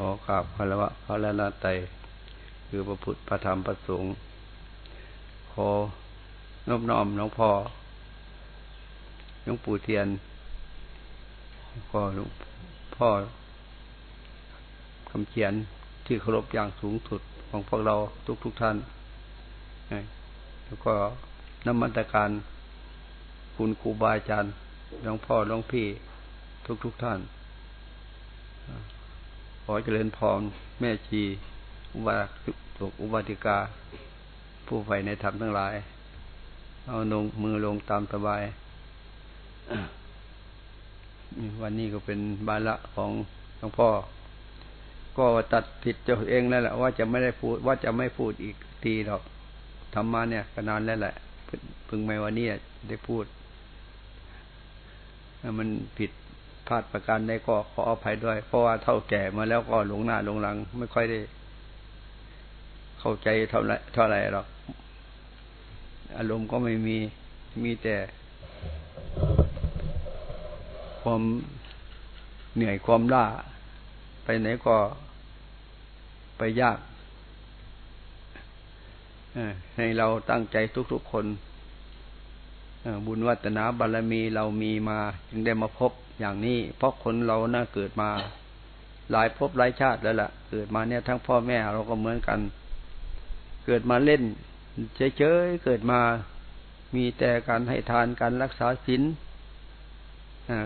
ขอกราบพรวะพระรนาไตคือพระพุทธพระธรรมพระสงฆ์ขอนอบน้อมหลวงพ่อหลวงปู่เทียนขอหลวงพ่อคำเขียนที่เคารพอย่างสูงสุดของพวกเราทุกทุกท่าน แล้วก็น้ำมันตการคุณครูบาอาจารย์หลวงพ่อหลวงพี่ทุกทุกท่าน ขอเจริญพรแม่ชี อุบาสกอุบาติกา ผู้ใฝ่ในธรรมทั้งหลาย เอาลงมือลงตามสบาย วันนี้ก็เป็นบาละของหลวงพ่อ ก็ตัดผิดเจ้าเองแล้วแหละว่าจะไม่ได้พูดว่าจะไม่พูดอีกทีหรอกธรรมะเนี่ยก็นานแล้วแหละเพึงไม่วันนี้ได้พูดมันผิด พลาดประการใดก็ขออภัยด้วย เพราะว่าเท่าแก่มาแล้วก็หลงหน้าหลงหลัง ไม่ค่อยได้ เข้าใจเท่าไรเท่าไรหรอกอารมณ์ก็ไม่มีมีแต่ความเหนื่อยความล่าไปไหนก็ไปยากให้เราตั้งใจทุกๆคนบุญวัฒนาบารมีเรามีมา จึงได้มาพบ อย่างนี้ เพราะคนเราน่าเกิดมา หลายภพหลายชาติแล้วล่ะ เกิดมาเนี่ยทั้งพ่อแม่เราก็เหมือนกัน เกิดมาเล่นเฉยๆเกิดมามีแต่การให้ทานการรักษาศีล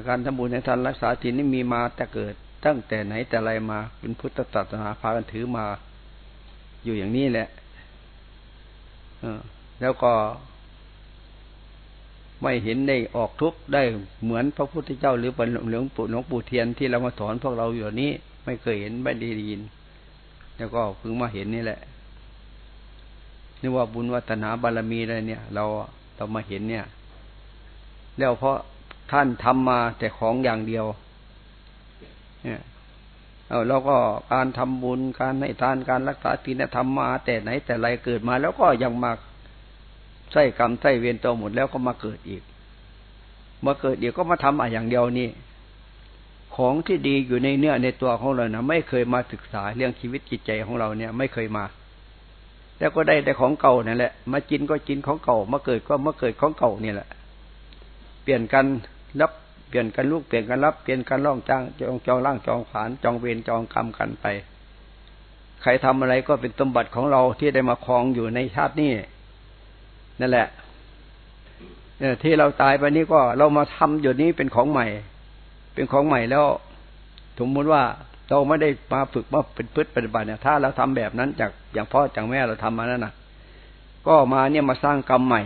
การทำบุญให้ทานรักษาศีลนี่มีมาแต่เกิดตั้งแต่ไหนแต่ไรมาเป็นพุทธศาสนาพากันถือมา อยู่อย่างนี้แหละแล้วก็ ไม่เห็นได้ออกทุกข์ได้เหมือนพระพุทธเจ้าหรือเป็นหลวงปู่หลวงปู่เทียนที่เรามาสอนพวกเราอยู่นี้ ไม่เคยเห็นไม่ได้ยิน แล้วก็เพิ่งมาเห็นนี่แหละนี่ว่าบุญวัฒนาบารมีอะไรเนี่ย เราเรามาเห็นเนี่ย แล้วเพราะท่านทำมาแต่ของอย่างเดียว เนี่ยเอาเราก็การทำบุญการให้ทานการรักษาศีลธรรมมา แต่ไหนแต่ไรเกิดมา แล้วก็ยังมา ใส่กรรมใส่เวรตัวหมดแล้วก็มาเกิดอีก มาเกิดเดี๋ยวก็มาทำอะอย่างเดียวนี่ของที่ดีอยู่ในเนื้อในตัวของเรานะไม่เคยมาศึกษาเรื่องชีวิตจิตใจของเราเนี่ย ไม่เคยมาแล้วก็ได้แต่ของเก่านั่นแหละ มากินก็กินของเก่า มาเกิดก็มาเกิดของเก่านี่แหละ เปลี่ยนกันรับเปลี่ยนกันลูกเปลี่ยนกันรับเปลี่ยนกันร่องจ้างจองจองร่างจองผานจองเวรจองกรรมกันไป ใครทำอะไรก็เป็นสมบัติของเราที่ได้มาครองอยู่ในชาตินี้ นั่นแหละเนี่ยที่เราตายไปนี้ก็เรามาทำอยู่นี้เป็นของใหม่ เป็นของใหม่แล้วสมมติว่าเราไม่ได้มาฝึกมาเป็นพฤติปฏิบัติเนี่ย ถ้าเราทำแบบนั้นจากอย่างพ่อจากแม่เราทำมานั่นนะก็มาเนี่ยมาสร้างกรรมใหม่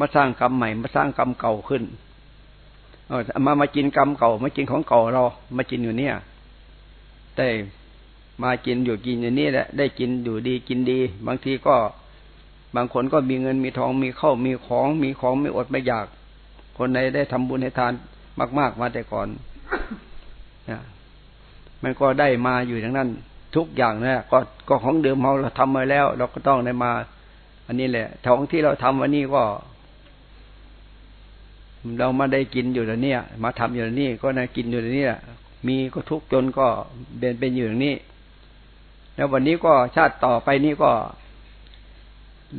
มาสร้างกรรมใหม่ มาสร้างกรรมเก่าขึ้นเออมามากินกรรมเก่ามากินของเก่าเรา มากินอยู่เนี่ยได้มากินอยู่กินอย่างนี้แหละ ได้กินอยู่ดีกินดี บางทีก็ บางคนก็มีเงินมีทองมีเข้ามีของมีของไม่อดไม่อยาก คนไหนได้ทำบุญให้ทานมาก ๆ มาแต่ก่อนนะมันก็ได้มาอยู่อย่างนั้น ทุกอย่างนะก็ก็ของเดิมเราเราทำมาแล้ว เราก็ต้องได้มา อันนี้แหละทองที่เราทำวันนี้ก็ เรามาได้กินอยู่แล้วเนี่ย มาทำอยู่แล้วนี่ก็นะกินอยู่แล้วนี่มีก็ทุกจนก็เป็นเป็นอยู่อย่างนี้ แล้ววันนี้ก็ชาติต่อไปนี้ก็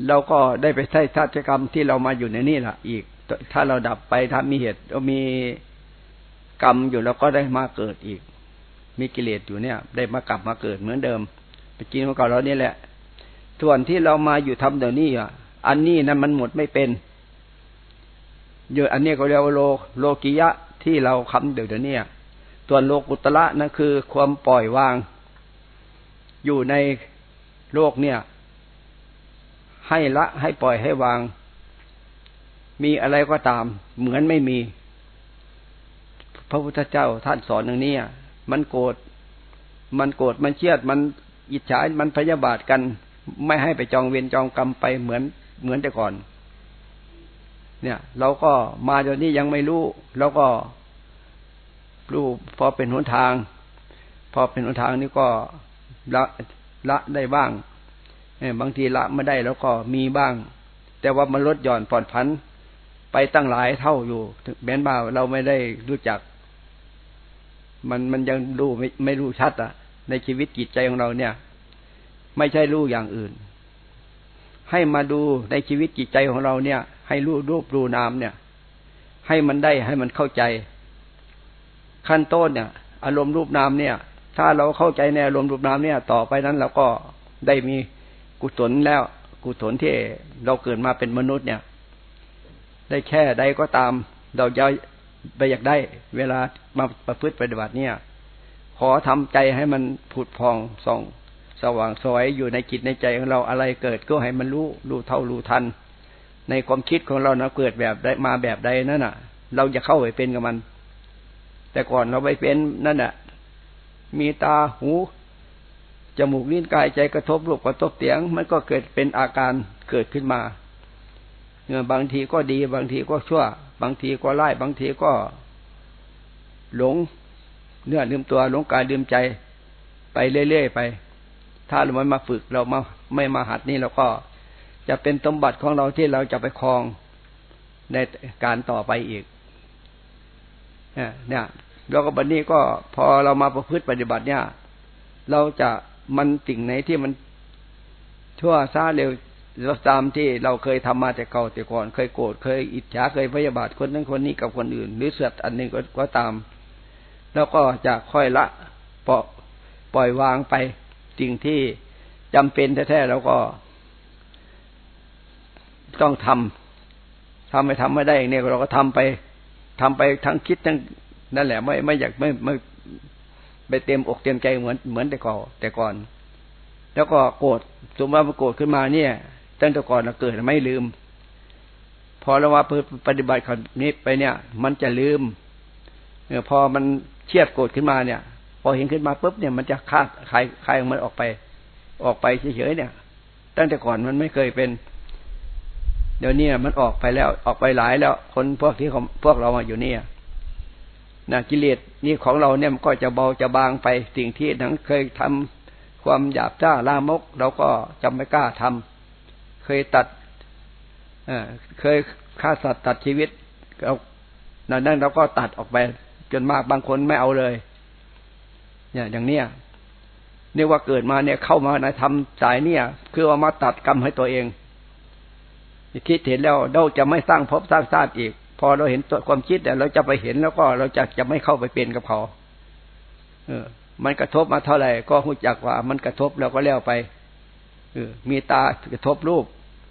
เราก็ได้ไปใช้ชาติกรรมที่เรามาอยู่ในนี่แหละอีก ถ้าเราดับไปถ้ามีเหตุมีกรรมอยู่แล้วก็ได้มาเกิดอีก มีกิเลสอยู่เนี่ย ได้มากลับมาเกิดเหมือนเดิมไปกินของเก่าเรานี่แหละ ส่วนที่เรามาอยู่ทำเดี๋ยวนี้อะ อันนี้นั้นมันหมดไม่เป็นเยอะอันนี้ก็เรียกว่าโลโลกิยะที่เราคำเดี๋ยวนี้ส่วนโลกุตละนั่นคือความปล่อยวาง อยู่ในโลกเนี่ย ให้ละให้ปล่อยให้วาง มีอะไรก็ตาม เหมือนไม่มี พระพุทธเจ้าท่านสอนอย่างนี้มันโกรธมันโกรธมันเชียดมันอิจฉามันพยาบาทกัน ไม่ให้ไปจองเวรจองกรรมไปเหมือนเหมือนแต่ก่อน เนี่ย เราก็มาจนนี้ยังไม่รู้เราก็รู้พอเป็นหนทาง พอเป็นหนทางนี้ก็ละละได้บ้าง บางทีละไม่ได้แล้วก็มีบ้าง แต่ว่ามันลดหย่อนผ่อนพันไปตั้งหลายเท่าอยู่แม้นบ่าเราไม่ได้รู้จัก มันมันยังรู้ไม่ไม่รู้ชัดอะ ในชีวิตจิตใจของเราเนี่ย ไม่ใช่รู้อย่างอื่น ให้มาดูในชีวิตจิตใจของเราเนี่ย ให้รู้รูปรูนามเนี่ย ให้มันได้ให้มันเข้าใจ ขั้นต้นเนี่ย อารมณ์รูปนามเนี่ย ถ้าเราเข้าใจในอารมณ์รูปนามเนี่ย ต่อไปนั้นเราก็ได้มี กุศลแล้ว กุศลที่เราเกิดมาเป็นมนุษย์เนี่ย ได้แค่ใดก็ตาม เราจะไปอยากได้ เวลามาประพฤติปฏิบัติเนี่ย ขอทำใจให้มันผุดพองส่อง สว่างสวยอยู่ในจิตในใจของเราอะไรเกิดก็ให้มันรู้รู้เท่ารู้ทัน ในความคิดของเรานะเกิดแบบได้มาแบบใดนั่นน่ะ เราจะเข้าไปเป็นกับมัน แต่ก่อนเราไปเป็นนั่นน่ะ มีตาหู จมูกลิ้นกายใจกระทบรูปกระทบเสียง มันก็เกิดเป็นอาการเกิดขึ้นมาเงื่อบางทีก็ดีบางทีก็ชั่ว บางทีก็ไล่บางทีก็ หลงเนื้อลืมตัวหลงกายลืมใจไปเรื่อยๆไป ถ้าเราไม่มาฝึกเรามาไม่มาหัดนี่เราก็จะเป็นสมบัติของเราที่เราจะไปครองในการต่อไปอีกเนี่ยแล้วก็บันนี้ก็พอเรามาประพฤติปฏิบัติเนี่ย เราจะ มันสิ่งไหนที่มันชั่วซาเร็วเราตามที่เราเคยทำมาแต่เก่าแต่ก่อน เคยโกรธเคยอิจฉาเคยพยาบาทคนนั้นคนนี้กับคนอื่น หรือเสืออันหนึ่งก็ตาม แล้วก็จะค่อยละปล่อยปล่อยวางไปสิ่งที่จำเป็นแท้ๆเราก็ ต้องทำทำไม่ทำไม่ได้เนี่ยเราก็ทำไปทำไปทั้งคิดทั้งนั่นแหละ ไม่ไม่อยากไม่ไม่ ไปเต็มอกเต็มใจเหมือนเหมือนแต่ก่อนแต่ก่อน แล้วก็โกรธสมมติว่ามันโกรธขึ้นมาเนี่ย ตั้งแต่ก่อนเราเกิดไม่ลืม พอเราว่าปฏิบัติคำนี้ไปเนี่ย มันจะลืมเออพอมันเชียดโกรธขึ้นมาเนี่ย พอเห็นขึ้นมาปุ๊บเนี่ยมันจะคาดคลายคลายมันออกไป ออกไปเฉยๆเนี่ย ตั้งแต่ก่อนมันไม่เคยเป็น เดี๋ยวนี้มันออกไปแล้วออกไปหลายแล้ว คนพวกที่พวกเรามาอยู่เนี่ย นะกิเลสนี่ของเราเนี่ยมันก็จะเบาจะบางไปสิ่งที่ทั้งเคยทำความหยาบจ้าลามก เราก็จำไม่กล้าทำเคยตัดเอเคยฆ่าสัตว์ตัดชีวิตเรานั่นเราก็ตัดออกไป จนมากบางคนไม่เอาเลย เนี่ย อย่างเนี้ยเรียกว่าเกิดมาเนี่ยเข้ามาในทำสายเนี่ย คือว่ามาตัดกรรมให้ตัวเองคิดเห็นแล้วเราจะไม่สร้างภพสร้างชาติอีก พอเราเห็นตัวความคิดแต่ยเราจะไปเห็นแล้วก็เราจะจะไม่เข้าไปเป็นกับเขา เออ มันกระทบมาเท่าไหร่ก็หูจักว่า มันกระทบแล้วก็แล้วไป เออ มีตากระทบรูป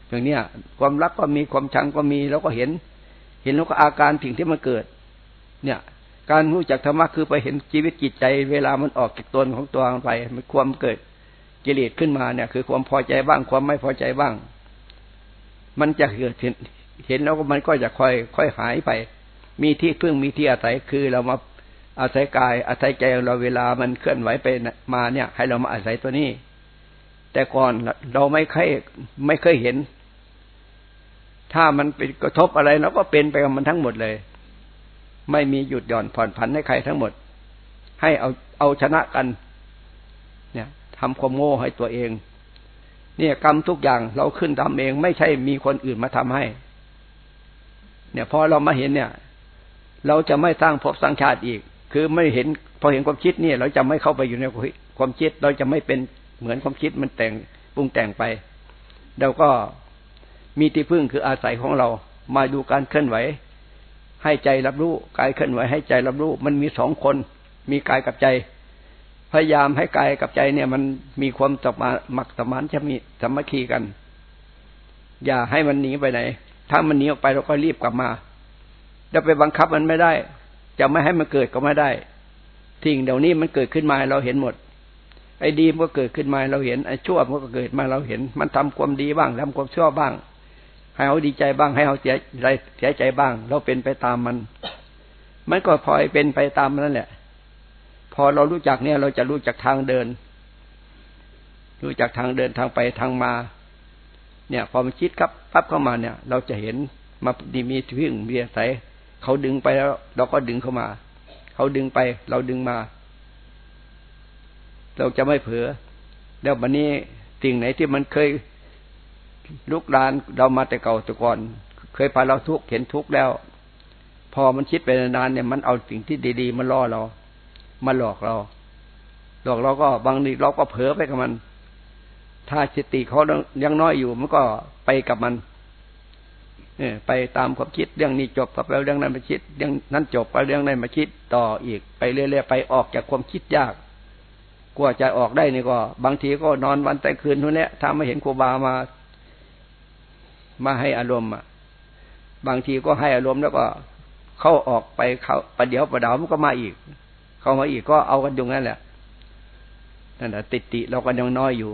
อย่างเนี้ยความรักก็มีความชังก็มีแล้วก็เห็น เห็นแล้วก็อาการสิ่งที่มันเกิด เนี่ย การรู้จักธรรมะคือไปเห็นชีวิตจิตใจ เวลามันออกจากตนของตัวมันไป มันความเกิดกิเลสขึ้นมาเนี่ย คือความพอใจบ้างความไม่พอใจบ้าง มันจะเกิด เห็นแล้วมันก็จะค่อย ค่อยหายไป มีที่พึ่งมีที่อาศัยคือเรามาอาศัยกาย อาศัยใจเราเวลามันเคลื่อนไหวไปมาเนี่ย ให้เรามาอาศัยตัวนี้ แต่ก่อนเราไม่เคยไม่เคยเห็น ถ้ามันเป็นกระทบอะไรเราก็เป็นไปกับมันทั้งหมดเลย ไม่มีหยุดหย่อนผ่อนผันให้ใครทั้งหมด ให้เอาเอาชนะกัน เนี่ยทำความโง่ให้ตัวเอง เนี่ยกรรมทุกอย่างเราขึ้นทำเอง ไม่ใช่มีคนอื่นมาทำให้ เนี่ยพอเรามาเห็นเนี่ย เราจะไม่สร้างภพสร้างชาติอีก คือไม่เห็นพอเห็นความคิดเนี่ย เราจะไม่เข้าไปอยู่ในความคิด เราจะไม่เป็นเหมือนความคิดมันแต่งปรุงแต่งไปเราก็มีที่พึ่งคืออาศัยของเรามาดูการเคลื่อนไหว ให้ใจรับรู้กายเคลื่อนไหวให้ใจรับรู้ มันมีสองคน มีกายกับใจ พยายามให้กายกับใจเนี่ย มันมีความสมาหมักสมานจะมีสมัคคีกัน อย่าให้มันหนีไปไหน ถ้ามันหนีออกไปเราก็รีบกลับมาจะไปบังคับมันไม่ได้ จะไม่ให้มันเกิดก็ไม่ได้ทิ้งเดี๋ยวนี้มันเกิดขึ้นมาเราเห็นหมด ไอ้ดีมันก็เกิดขึ้นมาเราเห็นไอ้ชั่วมันก็เกิดมาเราเห็น มันทำความดีบ้างทำความชั่วบ้าง ให้เขาดีใจบ้าง ให้เขาเสียใจเสียใจบ้าง เราเป็นไปตามมัน มันก็พลอยเป็นไปตามนั่นแหละ พอเรารู้จักเนี่ย เราจะรู้จักทางเดิน รู้จักทางเดินทางไปทางมา เนี่ยพอมันคิดครับปั๊บเข้ามาเนี่ย เราจะเห็นมาดีมีที่งมีอาศัยเขาดึงไปแล้ว เราก็ดึงเข้ามา เขาดึงไป เราดึงมา เราจะไม่เผลอแล้ววันนี้สิ่งไหนที่มันเคยลุกลานเรามาแต่เก่าแต่ก่อน เคยพาเราทุกข์เห็นทุกข์แล้ว พอมันคิดไปนานเนี่ยมันเอาสิ่งที่ดีๆมาล่อเรา มาหลอกเรา หลอกเราก็บางทีเราก็เผลอไปกับมัน ถ้าสติเขายังน้อยอยู่ มันก็ไปกับมัน เอไปตามความคิดเรื่องนี้จบกับแล้วเรื่องนั้นมาคิด เรื่องนั้นจบไปเรื่องนั้นมาคิดต่ออีกไปเรื่อยๆไปออกจากความคิดยากกว่าจะออกได้นี่ก็ บางทีก็นอนวันแต่คืนทุนนี้ถ้าไม่เห็นครูบามา มาให้อารมณ์อะ บางทีก็ให้อารมณ์แล้วก็เข้าออกไปเขาประเดี๋ยวประดาวมันก็มาอีก เข้ามาอีกก็เอากันอยู่งั้นแหละนั่นแหละติดติเราก็ยังน้อยอยู่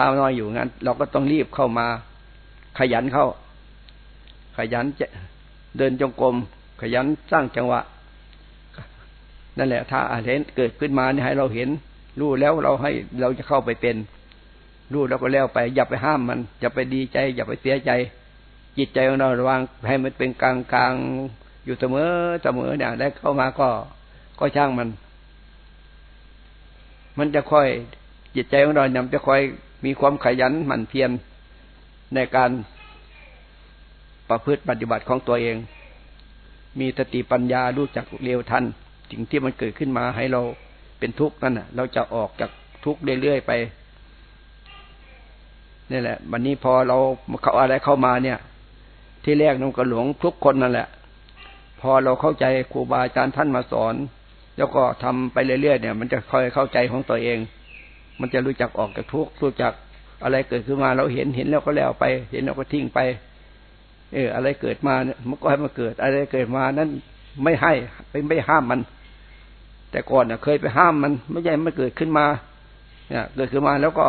ถ้าน้อยอยู่งั้น เราก็ต้องรีบเข้ามา ขยันเข้า ขยันจะเดินจงกรมขยันสร้างจังหวะ นั่นแหละ ถ้าเห็นเกิดขึ้นมาเนี่ยให้เราเห็น รู้แล้วเราให้เราจะเข้าไปเป็น รู้แล้วก็แล้วไป อย่าไปห้ามมัน อย่าไปดีใจ อย่าไปเสียใจ จิตใจของเราระวังให้มันเป็นกลางกลางอยู่เสมอเสมอเนี่ยได้เข้ามาก็ก็ช่างมัน มันจะค่อยจิตใจของเราเนี่ยจะค่อย มีความขยันหมั่นเพียรในการประพฤติปฏิบัติของตัวเอง มีสติปัญญารู้จักเร็วทันสิ่งที่มันเกิดขึ้นมาให้เราเป็นทุกข์นั่นน่ะ เราจะออกจากทุกข์เรื่อยๆไปนี่แหละ วันนี้พอเราเขาอะไรเข้ามาเนี่ย ที่แรกน้องกระหลวงทุกคนนั่นแหละ พอเราเข้าใจครูบาอาจารย์ท่านมาสอน แล้วก็ทำไปเรื่อยๆเนี่ย มันจะค่อยเข้าใจของตัวเอง มันจะรู้จักออกจากทุกข์รู้จักอะไรเกิดขึ้นมาเราเห็นเห็นแล้วก็แล้วไป เห็นแล้วก็ทิ้งไป เออ อะไรเกิดมาเนี่ยมันก็ให้มาเกิด อะไรเกิดมานั้นไม่ให้ไปไม่ห้ามมัน แต่ก่อนเนี่ยเคยไปห้ามมัน ไม่ใช่ไม่เกิดขึ้นมา เนี่ย เกิดขึ้นมาแล้วก็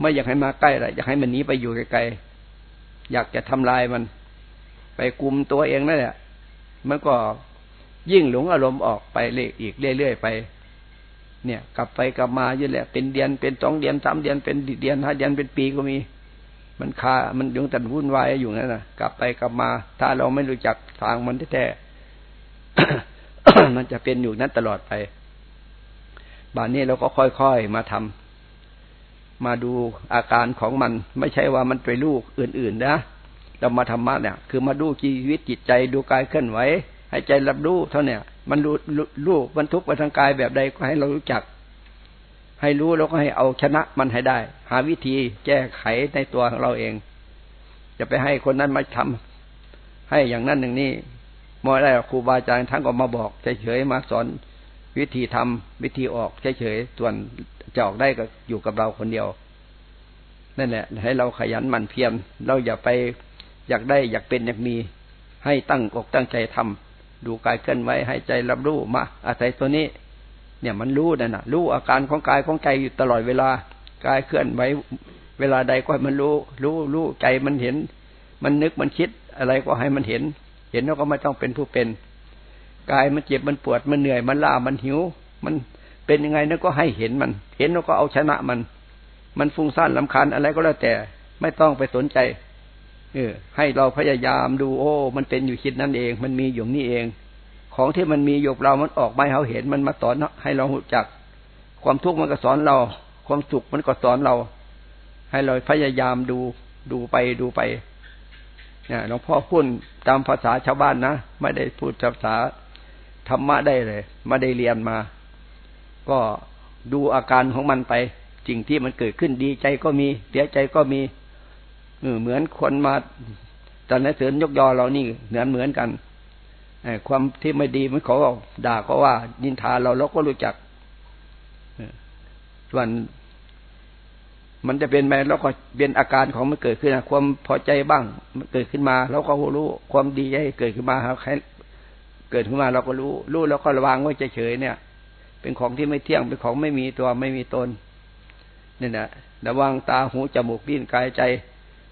ไม่อยากให้มาใกล้อะไรอยากให้มันหนีไปอยู่ไกลๆอยากจะทำลายมัน ไปกุมตัวเองนั่นแหละมันก็ยิ่งหลงอารมณ์ออกไปเรื่อยอีกเรื่อยๆไป เนี่ย กลับไปกลับมาอยู่แหละ เป็นเดือนเป็นสองเดือนสามเดือนเป็นเดือนห้าเดือนเป็นปีก็มี มันคา มันยังแต่วุ่นวายอยู่นั่นนะกลับไปกลับมา ถ้าเราไม่รู้จักทางมันแท้มันจะเป็นอยู่นั้นตลอดไปบานนี้เราก็ค่อยๆมาทำมาดูอาการของมัน ไม่ใช่ว่ามันไปลูกอื่นๆนะเรามาธรรมะเนี่ย คือมาดูชีวิตจิตใจดูกายเคลื่อนไหวให้ใจรับรู้เท่าเนี่ย มันรู้รู้บรรทุกไปทางกายแบบใดก็ให้เรารู้จัก ให้รู้แล้วก็ให้เอาชนะมันให้ได้ หาวิธีแก้ไขในตัวของเราเอง จะไปให้คนนั้นมาทำให้อย่างนั้นอย่งนี้มอได้ครูบาอาจารย์ทั้งก็มาบอกเฉยๆมาสอนวิธีทำวิธีออกเฉยๆส่วนจะออกได้ก็อยู่กับเราคนเดียวนั่นแหละ ให้เราขยันหมั่นเพียรเราอย่าไปอยากได้อยากเป็นอยากมี ให้ตั้งอกตั้งใจทำ ดูกายเคลื่อนไหวให้ใจรับรู้มาอาศัยตัวนี้ เนี่ยมันรู้นั่นน่ะรู้อาการของกายของใจอยู่ตลอดเวลากายเคลื่อนไหวเวลาใดก็ให้มันรู้ รู้รู้ใจมันเห็น มันนึกมันคิดอะไรก็ให้มันเห็น เห็นแล้วก็ไม่ต้องเป็นผู้เป็นกายมันเจ็บมันปวดมันเหนื่อยมันล้ามันหิว มันเป็นยังไงนั่นก็ให้เห็นมัน เห็นแล้วก็เอาชนะมัน มันฟุ้งซ่านลำคาญอะไรก็แล้วแต่ ไม่ต้องไปสนใจ เออ ให้เราพยายามดู โอ้ มันเป็นอยู่คิดนั่นเอง มันมีอยู่นี่เอง ของที่มันมีอยู่เรา มันออกมาให้เราเห็น มันมาสอนให้เราหูจัก ความทุกข์มันก็สอนเรา ความสุขมันก็สอนเรา ให้เราพยายามดู ดูไปดูไปเนี่ยหลวงพ่อพูดตามภาษาชาวบ้านนะ ไม่ได้พูดภาษาธรรมะได้เลยไม่ได้เรียนมา ก็ดูอาการของมันไปสิ่งที่มันเกิดขึ้นดีใจก็มีเสียใจก็มี เหมือนคนมาตอนนั้นเสริญยกยอเรานี่เหมือนเหมือนกันความที่ไม่ดีมันเขาด่าก็ว่านินทาเราเราก็รู้จักส่วนมันจะเป็นไปแล้วก็เป็นอาการของมันเกิดขึ้นความพอใจบ้าง มันเกิดขึ้นมาเราก็รู้ ความดีใจเกิดขึ้นมาครับเกิดขึ้นมาเราก็รู้ รู้แล้วก็ระวังไว้เฉยๆเนี่ย เป็นของที่ไม่เที่ยงเป็นของไม่มีตัวไม่มีตนนี่นะระวังตาหูจมูกลิ้นกายใจ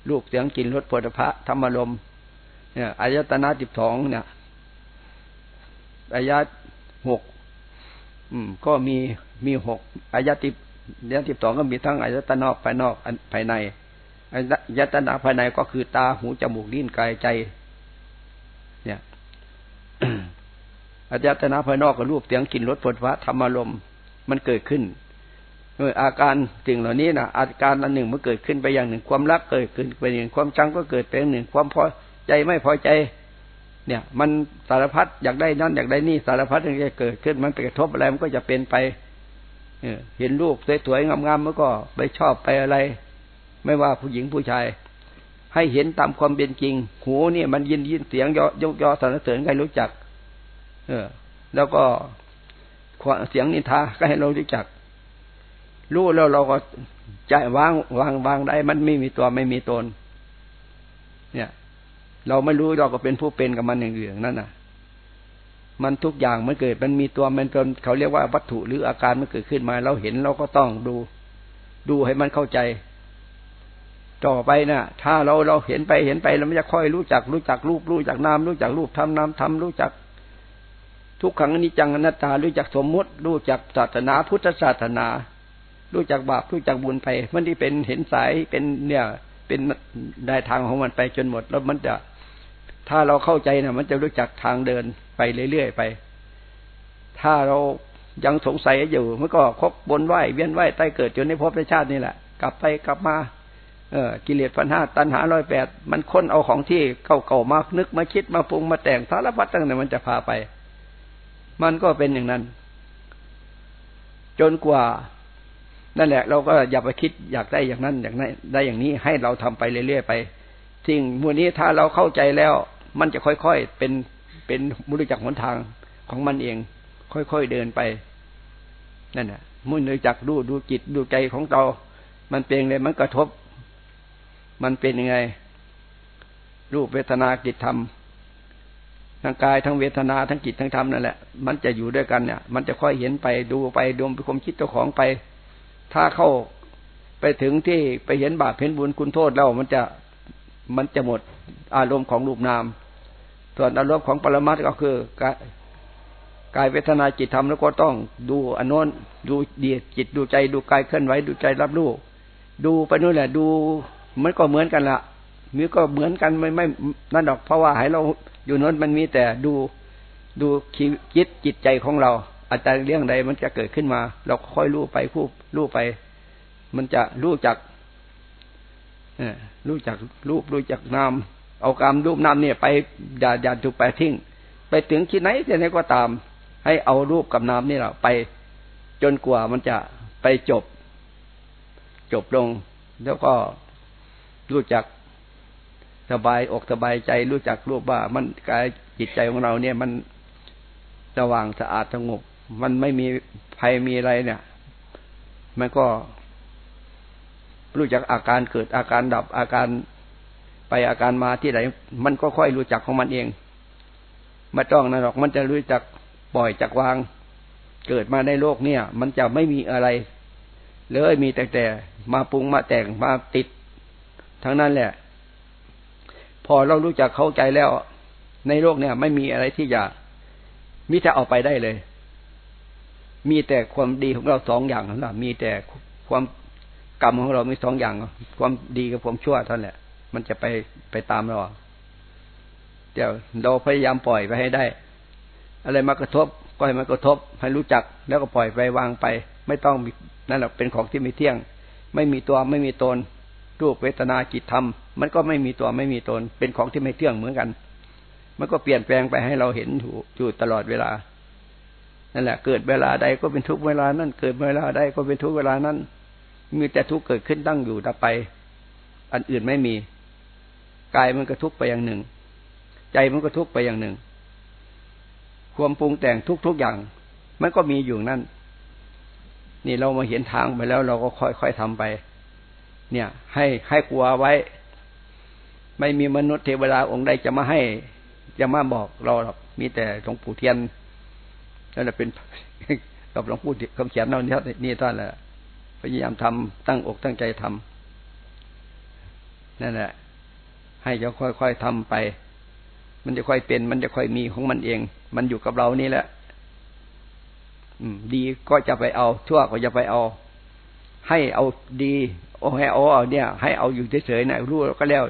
ลูกเสียงกินรสผลิภัณฑ์ธรรมลมเนี่ยอายตนะสิบสองเนี่ยอายะหกอืมก็มีมีหกอายะติเดือนสิบสองก็มีทั้งอายตนะภายนอกภายในอายตนะภายในก็คือตาหูจมูกลิ้นกายใจ เนี่ยอายตนะภายนอกก็รูปเสียงกลิ่นรสผลพระธรรมารมมันเกิดขึ้น ออาการสิ่งเหล่านี้นะอาการอันหนึ่งมันเกิดขึ้นไปอย่างหนึ่งความรักเกิดขึ้นไปอย่างความจังก็เกิดไปอย่างหนึ่งความพอใจไม่พอใจ เนี่ย มันสารพัดอยากได้นั่นอยากได้นี่สารพัดมันจะเกิดขึ้น มันไปกระทบอะไรมันก็จะเป็นไปเห็นรูปสวยๆงามๆมันก็ไปชอบไปอะไร ไม่ว่าผู้หญิงผู้ชาย ให้เห็นตามความเป็นจริง หูเนี่ยมันยินยินเสียงยอยกยอสรรเสริญให้รู้จัก เออ แล้วก็เสียงนินทาก็ให้เรารู้จัก รู้แล้วเราก็ใจวางวางวางได้ มันไม่มีตัวไม่มีตน เนี่ย เราไม่รู้เราก็เป็นผู้เป็นกับมันอย่างอื่นนั่นน่ะ มันทุกอย่างมันเกิด มันมีตัวมันเป็นเขาเรียกว่าวัตถุหรืออาการมันเกิดขึ้นมา เราเห็นเราก็ต้องดู ดูให้มันเข้าใจ ต่อไปนะ่ะ ถ้าเราเราเห็นไปเห็นไปเราไม่จะค่อยรู้จักรู้จักรูปรู้จักนามรู้จักรูปทำนามทำรู้จักทุกขังอนิจจังอนัตตารู้จักสมมุติรู้จักศาสนาพุทธศาสนา รู้จักบาปรู้จักบุญไป มันที่เป็นเห็นสายเป็นเนี่ยเป็นได้ทางของมันไปจนหมด แล้วมันจะ ถ้าเราเข้าใจนะมันจะรู้จักทางเดินไปเรื่อยๆไป ถ้าเรายังสงสัยอยู่มันก็คบบนไหวเวียนไหวใต้เกิดจนในภพในชาตินี่แหละกลับไปกลับมาเออกิเลสพันห้าตันหาร้อยแปดมันค้นเอาของที่เก่าๆมานึกมาคิดมาปรุงมาแต่งสารพัดตั้งแต่มันจะพาไป มันก็เป็นอย่างนั้น จนกว่า นั่นแหละ เราก็อย่าไปคิดอยากได้อย่างนั้นอย่างนั้นได้อย่างนี้ให้เราทำไปเรื่อยๆไปสิ่งมูนี้ถ้าเราเข้าใจแล้ว มันจะค่อยๆเป็นเป็นมุริจักหนทางของมันเอง ค่อยๆเดินไปนั่นแหละมุริจักดูดูจิตดูใจของเรา มันเป็นเลยมันกระทบ มันเป็นยังไง รูปเวทนาจิตธรรมทั้งกายทั้งเวทนาทั้งจิตทั้งธรรมนั่นแหละมันจะอยู่ด้วยกันเนี่ย มันจะค่อยเห็นไปดูไปดูไปคมคิดเจ้าของไป ถ้าเข้าไปถึงที่ไปเห็นบาปเห็นบุญคุณโทษแล้วมันจะมันจะหมดอารมณ์ของรูปนาม ส่วนอารมณ์ของปรมัตก็คือกายกายเวทนาจิตธรรมแล้วก็ต้องดูอนนนดูดีจิตดูใจดูกายเคลื่อนไหวดูใจรับรู้ดูไปนู่นแหละ ดูมันก็เหมือนกันละมีก็เหมือนกันไม่ไม่นั่นดอกเพราะว่าให้เราอยู่นั้นมันมีแต่ดูดูคิดจิตใจของเรา อาจารย์เรื่องใดมันจะเกิดขึ้นมา เราค่อยรู้ไปผู้รู้ไป มันจะรู้จักรู้จักรูปรู้จักนามเอากรรมรูปนามเนี่ยไปอย่าอย่าถูกไปทิ้งไปถึงที่ไหนที่ไหนก็ตาม ให้เอารูปกับนามนี่แหละไปจนกว่ามันจะไปจบ จบลง แล้วก็รู้จักสบายอกสบายใจรู้จักรูปว่ามันกายจิตใจของเราเนี่ยมันสว่างสะอาดสงบ มันไม่มีภัยมีอะไรเนี่ย มันก็ รู้จักอาการเกิดอาการดับอาการไปอาการมาที่ไหน มันก็ค่อยรู้จักของมันเองไม่ต้องนะหรอกมันจะรู้จักปล่อยจักวาง เกิดมาในโลกเนี่ย มันจะไม่มีอะไร เลยมีแต่แต่มาปรุงมาแต่งมาติด ทั้งนั้นแหละ พอเรารู้จักเข้าใจแล้ว ในโลกเนี่ย ไม่มีอะไรที่จะมิจะเอาไปได้เลย มีแต่ความดีของเราสองอย่างนั่นแหละมีแต่ความกรรมของเรามีสองอย่าง ความดีกับความชั่วเท่านั้นแหละ มันจะไปไปตามเราเดี๋ยวเราพยายามปล่อยไปให้ได้ อะไรมากระทบก็ให้มันกระทบ ให้รู้จักแล้วก็ปล่อยไปวางไป ไม่ต้องนั่นแหละเป็นของที่ไม่เที่ยง ไม่มีตัวไม่มีตนรูปเวทนาจิตธรรม มันก็ไม่มีตัวไม่มีตน เป็นของที่ไม่เที่ยงเหมือนกัน มันก็เปลี่ยนแปลงไปให้เราเห็นอยู่ตลอดเวลา นั่นแหละเกิดเวลาใดก็เป็นทุกเวลานั้น เกิดเวลาใดก็เป็นทุกเวลานั้น มีแต่ทุกเกิดขึ้นตั้งอยู่ดับไป อันอื่นไม่มีกายมันก็ทุกไปอย่างหนึ่ง ใจมันก็ทุกไปอย่างหนึ่ง ความปรุงแต่งทุกๆอย่าง มันก็มีอยู่นั่น นี่เรามาเห็นทางไปแล้วเราก็ค่อยๆทำไป เนี่ย ให้ให้กลัวไว้ ไม่มีมนุษย์เทวดาองค์ใดจะมาให้จะมาบอกเราหรอกมีแต่หลวงปู่เทียน นั่นแหละเป็นกับหลวงปู่คำเขียนเราเนี่ยนี่ท่านแหละพยายามทำตั้งอกตั้งใจทำนั่นแหละ ให้เจ้าค่อยๆทำไป มันจะค่อยเป็น มันจะค่อยมีของมันเอง มันอยู่กับเรานี่แหละ อืม ดีก็จะไปเอา ชั่วก็จะไปเอา ให้เอาดีโอ้ให้เอาเอาเนี่ย ให้เอาอยู่เฉยๆนะรู้ก็แล้ว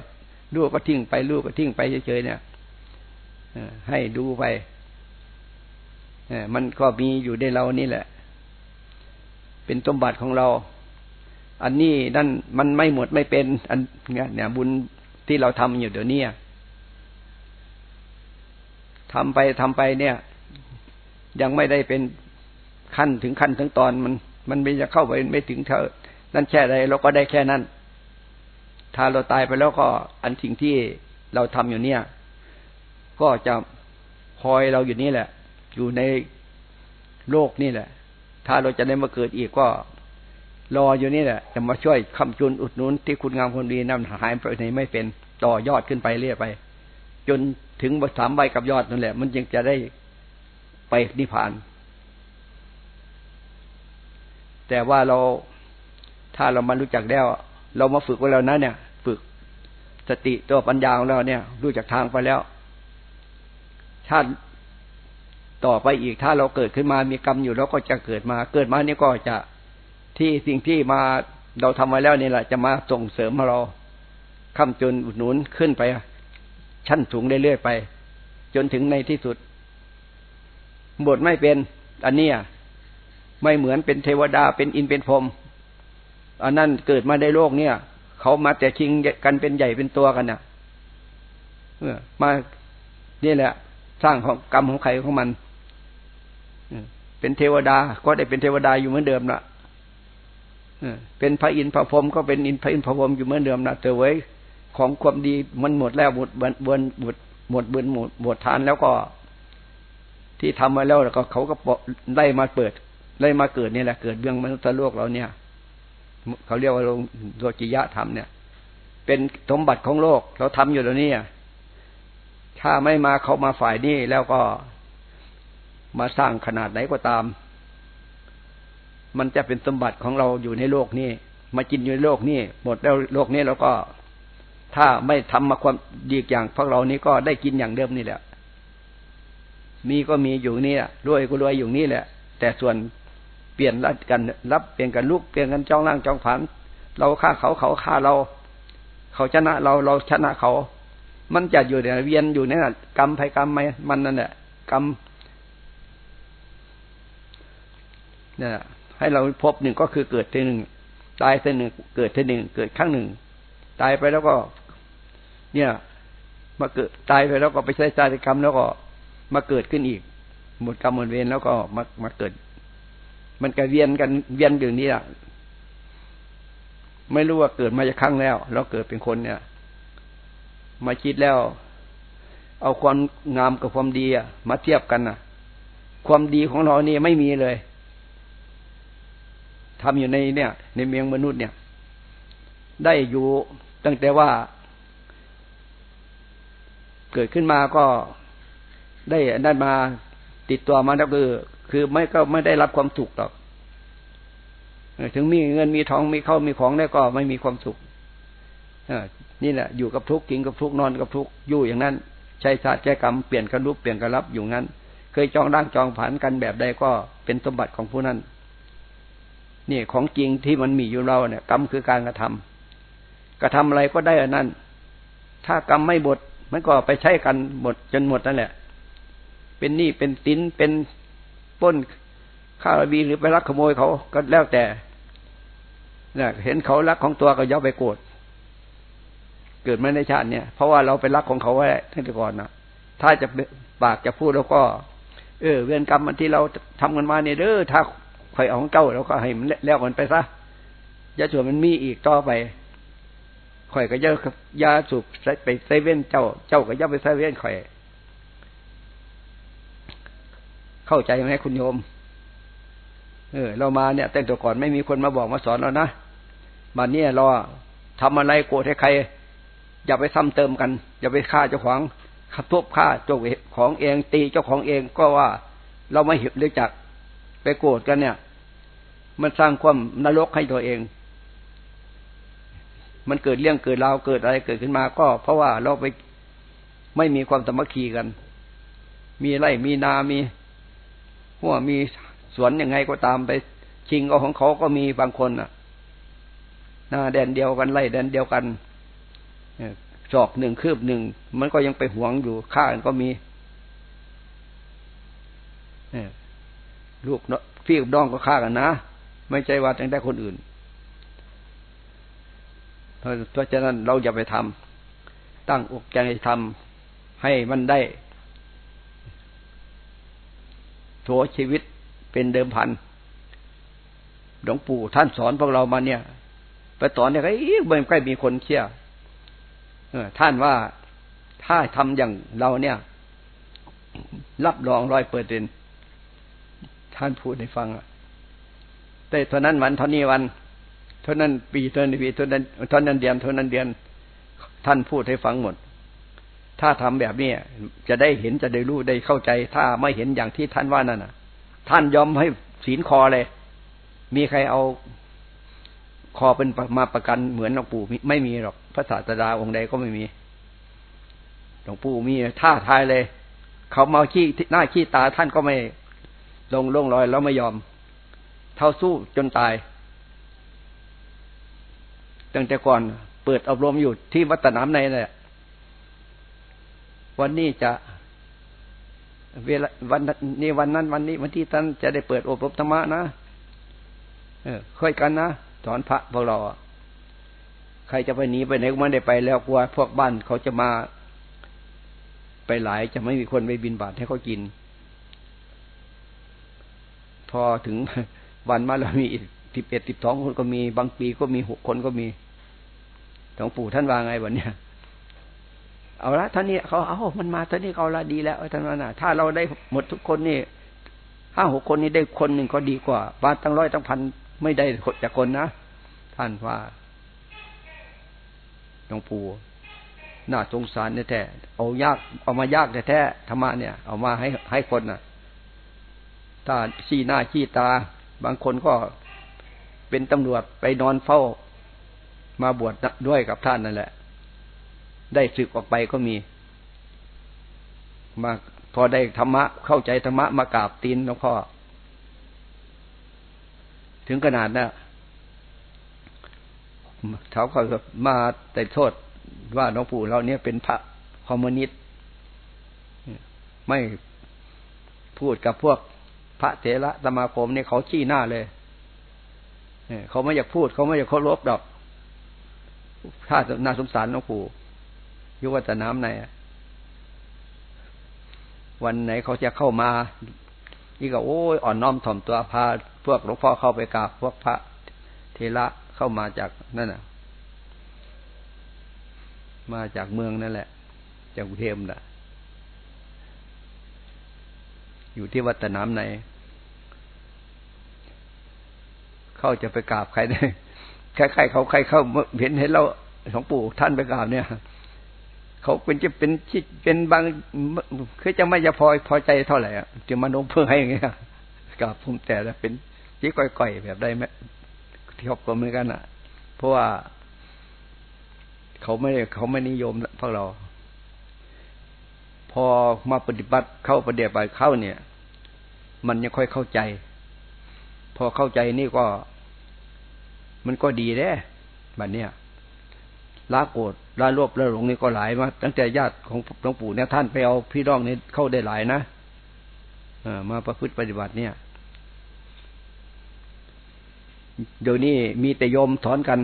รู้ก็ทิ้งไปรู้ก็ทิ้งไปเฉยๆเนี่ยให้ดูไป มันก็มีอยู่ในเรานี่แหละ เป็นสมบัติของเรา อันนี้นั่นมันไม่หมดไม่เป็น อันเนี่ยบุญที่เราทำอยู่เดี๋ยวนี้ทำไปทำไปเนี่ย ยังไม่ได้เป็นขั้นถึงขั้นถึงตอนมันมันไม่จะเข้าไปไม่ถึงเธอนั่นแค่ใดเราก็ได้แค่นั้น ถ้าเราตายไปแล้วก็อันสิ่งที่เราทำอยู่เนี่ย ก็จะคอยเราอยู่นี่แหละ อยู่ในโลกนี่แหละ ถ้าเราจะได้มาเกิดอีกก็รออยู่นี่แหละ จะมาช่วยคำจุนอุดหนุนที่คุณงามคนดีนำหายไปไหนไม่เป็นต่อยอดขึ้นไปเรื่อยไป จนถึงสามใบกับยอดนั่นแหละ มันยังจะได้ไปนิพพาน แต่ว่าเราถ้าเรามารู้จักแล้ว เรามาฝึกไว้แล้วนะเนี่ย ฝึกสติตัวปัญญาของเราเนี่ย รู้จักทางไปแล้ว ชาติ ต่อไปอีกถ้าเราเกิดขึ้นมามีกรรมอยู่เราก็จะเกิดมา เกิดมาเนี่ก็จะที่สิ่งที่มาเราทำไว้แล้วนี่แหละจะมาส่งเสริมเราค้ำจนอุดหนุนขึ้นไป ชั้นสูงเรื่อยๆไป จนถึงในที่สุดบทไม่เป็น อันเนี้ยไม่เหมือนเป็นเทวดาเป็นอินเป็นพรมอันนั้นเกิดมาในโลกเนี่ยเขามาแต่ชิงกันเป็นใหญ่เป็นตัวกันเน่ะมานี่แหละ สร้างของกรรมของใครของมัน เป็นเทวดา ก็ได้เป็นเทวดาอยู่เหมือนเดิมละเป็นพระอินทร์พระพรหมก็เป็นอินพระอินทร์พระพรหมอยู่เหมือนเดิมนะแต่ไว้ของความดีมันหมดแล้วหมดเบินเบินหมดหมดเบินหมดหมดทานแล้วก็ ที่ทำมาแล้วแล้วก็เขาก็ได้มาเปิดได้มาเกิดนี่แหละเกิดเบื้องมนุษย์โลกเราเนี่ยเขาเรียกว่าโลจิยะธรรมเนี่ย เป็นสมบัติของโลกเราทำอยู่ตรงนี้ถ้าไม่มาเขามาฝ่ายนี้แล้วก็ มาสร้างขนาดไหนก็ตาม มันจะเป็นสมบัติของเราอยู่ในโลกนี้ มากินอยู่ในโลกนี้ หมดแล้วโลกนี้เราก็ ถ้าไม่ทำมาความดีอย่างพวกเรานี้ก็ได้กินอย่างเดิมนี่แหละ มีก็มีอยู่นี่แหละรวยก็รวยอยู่นี่แหละ แต่ส่วนเปลี่ยนรับกันรับเปลี่ยนกันลุกเปลี่ยนกันจ้องร่างจ้องผัน เราฆ่าเขาเขาฆ่าเรา เขาชนะเราเราชนะเขา มันจะอยู่เนี่ยเวียนอยู่เนี่ยกรรมภัยกรรมไหมมันนั่นแหละกรรม นี่ยให้เราพบหนึ่งก็คือเกิดทีหนึ่งตายทีหนึ่งเกิดทีหนึ่งเกิดครั้งหนึ่ง ตายไปแล้วก็ เนี่ย มาเกิดตายไปแล้วก็ไปใช้ใจกรรมแล้วก็มาเกิดขึ้นอีก หมดกรรมหมดเวรแล้วก็มามาเกิด มันก็เวียนกันเวียนอยู่นี่แหละไม่รู้ว่าเกิดมาจะครั้งแล้ว เราเกิดเป็นคนเนี่ย มาคิดแล้ว เอาความงามกับความดีอะมาเทียบกันนะความดีของเรานี่ไม่มีเลย ทำอยู่ในเนี่ย ในเมียงมนุษย์เนี่ย ได้อยู่ตั้งแต่ว่า เกิดขึ้นมาก็ได้ได้มาติดตัวมาแล้วคือ คือไม่ก็ไม่ได้รับความสุขหรอกถึงมีเงินมีทองมีเข้ามีของได้ก็ไม่มีความสุขนี่แหละอยู่กับทุกข์กินกับทุกข์นอนกับทุกข์อยู่อย่างนั้นใช้ศาสตร์ใช้กรรมเปลี่ยนกันรูปเปลี่ยนกันรับอยู่งั้น เคยจองร่างจองผันกันแบบใดก็เป็นสมบัติของผู้นั้น เนี่ยของจริงที่มันมีอยู่เราเนี่ยกรรมคือการกระทำกระทำอะไรก็ได้อันนั้น ถ้ากรรมไม่บดมันก็ไปใช้กันหมดจนหมดนั่นแหละ เป็นหนี้เป็นตินเป็นป้นข้าวบีหรือไปรักขโมยเขาก็แล้วแต่เนี่ยเห็นเขารักของตัวก็ย่อไปโกรธเกิดมาในชาติเนี่ย เพราะว่าเราไปรักของเขาไว้ทั้งแต่ก่อนนะถ้าจะปากจะพูดแล้วก็ เออ เวรกรรมมันที่เราทำกันมาเนี่ยเด้อถ้า คอยเอาของเก้าแล้วก็ให้มันแล้วมันไปซะยาสูบมันมีอีกต่อไปข่อยก็ยายาสูบไปเซเว่นเจ้า เจ้าก็ย่าไปเซเว่นข่อย เข้าใจไหมคุณโยม เออ เรามาเนี่ย แต่ตัวก่อนไม่มีคนมาบอกมาสอนเรานะบัดนี้เราทำอะไรโกรธให้ใคร อย่าไปซ้ำเติมกัน อย่าไปฆ่าเจ้าของขับทุบฆ่าเจ้าของเองตีเจ้าของเองก็ว่า เราไม่เห็นรู้จัก ไปโกรธกันเนี่ย มันสร้างความนรกให้ตัวเอง มันเกิดเรื่องเกิดราวเกิดอะไรเกิดขึ้นมาก็ เพราะว่าเราไปไม่มีความสมัคคีกัน มีไร่มีนา มีหัวมีสวนยังไงก็ตามไปชิงเอาของเขาก็มีบางคนอะนาแดนเดียวกันไร่แดนเดียวกันจอกหนึ่งคืบหนึ่งมันก็ยังไปหวงอยู่ฆ่ากันก็มี ลูกพี่กับน้องก็ฆ่ากันนะ ไม่ใช่ว่าแต่งได้คนอื่น เพราะฉะนั้นเราอย่าไปทำตั้งอกใจทำให้มันได้โถชีวิตเป็นเดิมพัน หลวงปู่ท่านสอนพวกเรามาเนี่ย ไปสอนเนี่ยไอ้เมื่อใกล้มีคนเชื่อท่านว่าถ้าทำอย่างเราเนี่ย รับรองร้อยเปอร์เซ็น ท่านพูดให้ฟังอะแต่เท่านั้นวันเท่านี้วันเท่านั้นปีเท่านั้นปีเท่านั้นเท่านั้นเดือนเท่านั้นเดือน ท่านพูดให้ฟังหมด ถ้าทำแบบนี้จะได้เห็นจะได้รู้ได้เข้าใจ ถ้าไม่เห็นอย่างที่ท่านว่านั่นน่ะ ท่านยอมให้ศีลคอเลย มีใครเอาคอเป็นมาประกันเหมือนหลวงปู่ไม่มีหรอกพระศาสดาองค์ใดก็ไม่มีหลวงปู่มีท่าทายเลย เขาเมาขี้หน้าขี้ตาท่านก็ไม่ ลงลงรอยแล้วไม่ยอม เท่าสู้จนตาย ตั้งแต่ก่อนเปิดอบรมอยู่ที่วัดตน้ำในนี่ยวันนี้จะเวลาวันนี้วันนั้น วันนี้ วันที่ท่านจะได้เปิดอบรมธรรมะนะเออค่อยกันนะสอนพระพวกเราใครจะไปหนีไปไหนก็ไม่ได้ไปแล้วกลัวพวกบ้านเขาจะมา ไปหลายจะไม่มีคนไปบินบาตให้เขากิน พอถึงวันมาเรามีสิบเอ็ดสิบสองคนก็มี บางปีก็มีหกคนก็มีหลวงปู่ท่านว่าไงวันเนี้ยเอาละท่านนี้เขาเอามันมาท่านนี้เขาละดีแล้วท่านว่านะถ้าเราได้หมดทุกคนนี่ห้าหกคนนี้ได้คนหนึ่งก็ดีกว่าบ้านตั้งร้อยตั้งพันไม่ได้จากคนนะท่านว่าหลวงปู่น่าสงสารแท้เอายาก เอามายากแท้ธรรมะเนี่ย เอามาให้ให้คนน่ะ ถ้าชี้หน้าชี้ตา บางคนก็เป็นตำรวจไปนอนเฝ้า มาบวชด้วยกับท่านนั่นแหละ ได้สึกออกไปก็มี มาพอได้ธรรมะเข้าใจธรรมะมากราบตีนหลวงพ่อ ถึงขนาดนะเขาเขามาแต่โทษว่าหลวงปู่เราเนี่ยเป็นพระคอมมิวนิสต์ไม่พูดกับพวก พระเถระสมาคมเนี่ยเขาชี้หน้าเลยเขาไม่อยากพูด เขาไม่อยากเคารพดอกถ้าน่าสงสารหลวงปู่ยุวัฒน้ำในวันไหนเขาจะเข้ามา นี่ก็โอ้ยอ่อนน้อมถ่อมตัวพาพวกหลวงพ่อเข้าไปกราบพวกพระเทระเข้ามาจากนั่นน่ะ มาจากเมืองนั่นแหละ จากกรุงเทพน่ะ อยู่ที่วัดตะน้ำใน เขาจะไปกราบใครได้ใครๆเขาใครเข้าเห็นเห็นเราหลวงปู่ท่านไปกราบเนี่ยเขาเป็นจะเป็นที่เป็นบางคือจะไม่จะพอพอใจเท่าไหร่อะจะมาโน้มเพื่อให้อย่างเงี้ยกราบผมแต่ละเป็นที่ก่อยๆแบบได้ไหมที่เขาก็เหมือนกันอะ เพราะว่าเขาไม่เขาไม่นิยมพวกเรา พอมาปฏิบัติเข้าปฏิบัติเข้าเนี่ย มันยังค่อยเข้าใจ พอเข้าใจนี่ก็ มันก็ดีแด้แบบเนี้ยละโกรธละโลภละหลงนี่ก็หลายมาตั้งแต่ญาติของหลวงปู่เนี่ยท่านไปเอาพี่ร้องนี่เข้าได้หลายนะมาประพฤติปฏิบัติเนี่ย เดี๋ยวนี้มีแต่โยมถอนกัน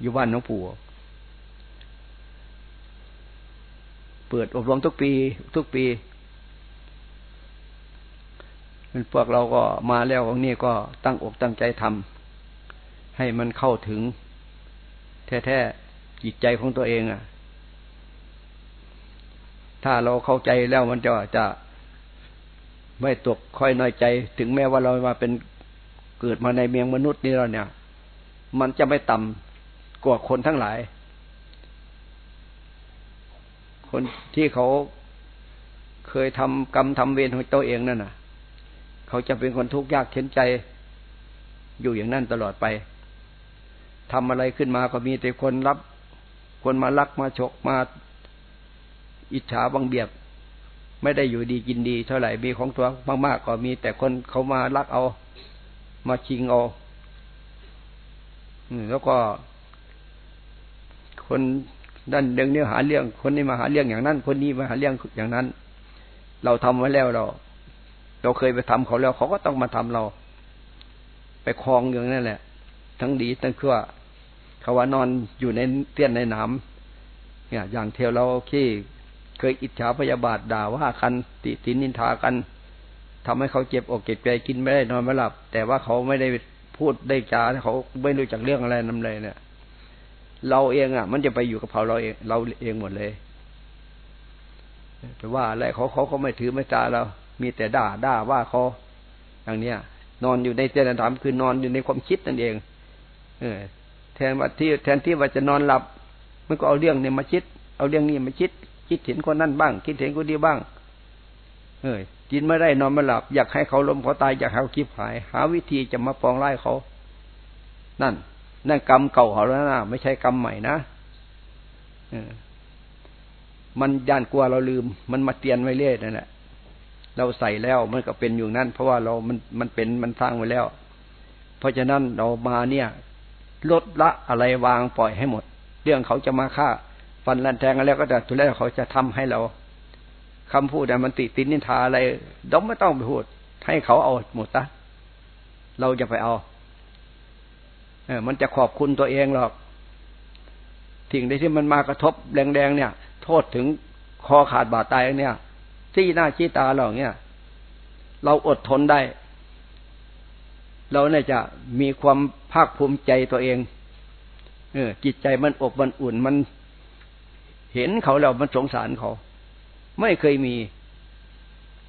อยู่บ้านหลวงปู่เปิดอบรมทุกปี ทุกปีพวกเราก็มาแล้วของนี้ก็ตั้งอกตั้งใจทำ ให้มันเข้าถึง แท้ๆจิตใจของตัวเองอะ ถ้าเราเข้าใจแล้วมันจะจะไม่ตกค่อยน้อยใจ ถึงแม้ว่าเรามาเป็นเกิดมาในเมียงมนุษย์นี่เราเนี่ย มันจะไม่ต่ำกว่าคนทั้งหลาย คนที่เขาเคยทำกรรมทำเวรของตัวเองนั่นน่ะ เขาจะเป็นคนทุกข์ยากเข็นใจ อยู่อย่างนั้นตลอดไป ทำอะไรขึ้นมาก็มีแต่คนรับ คนมาลักมาฉกมาอิจฉาบังเบียบ ไม่ได้อยู่ดีกินดีเท่าไหร่มีของตัวมากๆก็มี แต่คนเขามาลักเอา มาชิงเอาแล้วก็ คนนั่นเรื่องนี้หาเรื่อง คนนี้มาหาเรื่องอย่างนั้น คนนี้มาหาเรื่องอย่างนั้น เราทำไว้แล้วเรา เราเคยไปทำเขาแล้ว เขาก็ต้องมาทำเรา ไปคลองอย่างนั้นแหละ ทั้งดีทั้งชั่วเขาว่านอนอยู่ในเตี้ยนในนามเนี่ย อย่างเทวเราที่เคยอิจฉาพยาบาทด่าว่ากันติตินินทากันทำให้เขาเจ็บอกเจ็บใจกินไม่ได้นอนไม่หลับ แต่ว่าเขาไม่ได้พูดได้จาเขาไม่รู้จักเรื่องอะไรนั่นเลยเนี่ย เราเองอะ มันจะไปอยู่กับเขาเราเองเราเองหมดเลยแต่ว่าอะไรเขาเขาเขาไม่ถือไม่จาเรา มีแต่ด่าด่าว่าเขาอย่างเนี้ยนอนอยู่ในเตนาธรรมคือนอนอยู่ในความคิดนั่นเอง เออ แทนว่าที่แทนที่ว่าจะนอนหลับ มันก็เอาเรื่องนี้มาคิด เอาเรื่องนี้มาคิด คิดเห็นคนนั่นบ้าง คิดเห็นคนนี้บ้าง เออกินไม่ได้นอนไม่หลับ อยากให้เขาล้มเขาตายอยากให้เขาคิดหาย หาวิธีจะมาปองไล่เขา นั่น นั่นกรรมเก่าเขาแล้วนะไม่ใช่กรรมใหม่นะเออมันย่านกลัวเราลืม มันมาเตียนไว้เรื่อยนั่นแหละเราใส่แล้วมันก็เป็นอยู่นั่น เพราะว่าเรามันมันเป็นมันสร้างไว้แล้ว เพราะฉะนั้นเรามาเนี่ย ลดละอะไรวางปล่อยให้หมด เรื่องเขาจะมาฆ่า ฟันรันแทงกันแล้วก็จะทุแล้วเขาจะทำให้เราคำพูดแต่มันติตินินทาอะไรดอมไม่ต้องไปพูด ให้เขาเอาหมดซะเราจะไปเอาเออมันจะขอบคุณตัวเองหรอกสิ่งใดที่มันมากระทบแรงๆเนี่ย โทษถึงคอขาดบาดตายเนี่ยที่หน้าชี้ตาเราเนี่ย เราอดทนได้ เราเนี่ยจะมีความภาคภูมิใจตัวเอง เออ จิตใจมันอบมันอุ่นมันเห็นเขาแล้วมันสงสารเขา ไม่เคยมี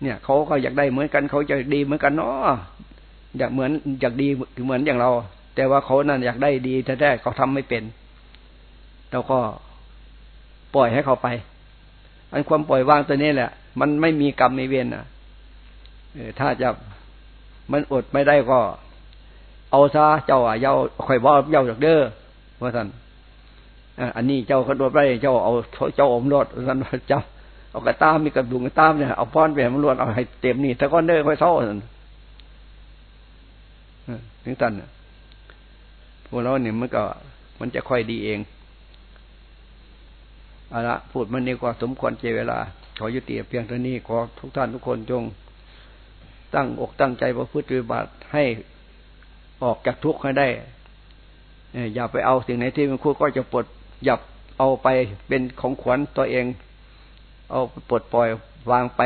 เนี่ย เขาก็อยากได้เหมือนกันเขาจะดีเหมือนกันเนาะอยากเหมือนอยากดีเหมือนอย่างเรา แต่ว่าเขานั่นอยากได้ดีแท้ๆเขาทำไม่เป็นเราก็ปล่อยให้เขาไปอันความปล่อยวางตัวนี้แหละ มันไม่มีกรรมไม่เวียนอะถ้าจะมันอดไม่ได้ก็ เอาซะเจ้าอะเย้าคอยว่าเย้าจากเด้อว่าท่านอันนี้เจ้าขดดไปเจ้าเอาเจ้าอมรดท่านเจ้าเอากระตามมีกระดุงกระตามเนี่ยเอาป้อนไปมันรวดเอาให้เต็มนี่แต่ก้อนเด้อค่อยเศร้าท่านถึงท่านพวกเราเนี่ยมันก็ มันจะค่อยดีเองเอาละพูดมันนี่ก็สมควรเจเวลา ขอยุติเพียงเท่านี้ขอทุกท่านทุกคนจง ตั้งอกตั้งใจประพฤติปฏิบัติให้ ออกจากทุกข์ให้ได้อย่าไปเอาสิ่งไหนที่มันคู่ก็จะปลดหยับเอาไปเป็นของขวัญตัวเอง เอาปลดปล่อยวางไป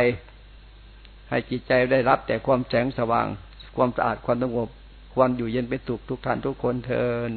ให้จิตใจได้รับแต่ความแสงสว่าง ความสะอาดความสงบความอยู่เย็นเป็นสุขทุกท่านทุกคนเทิน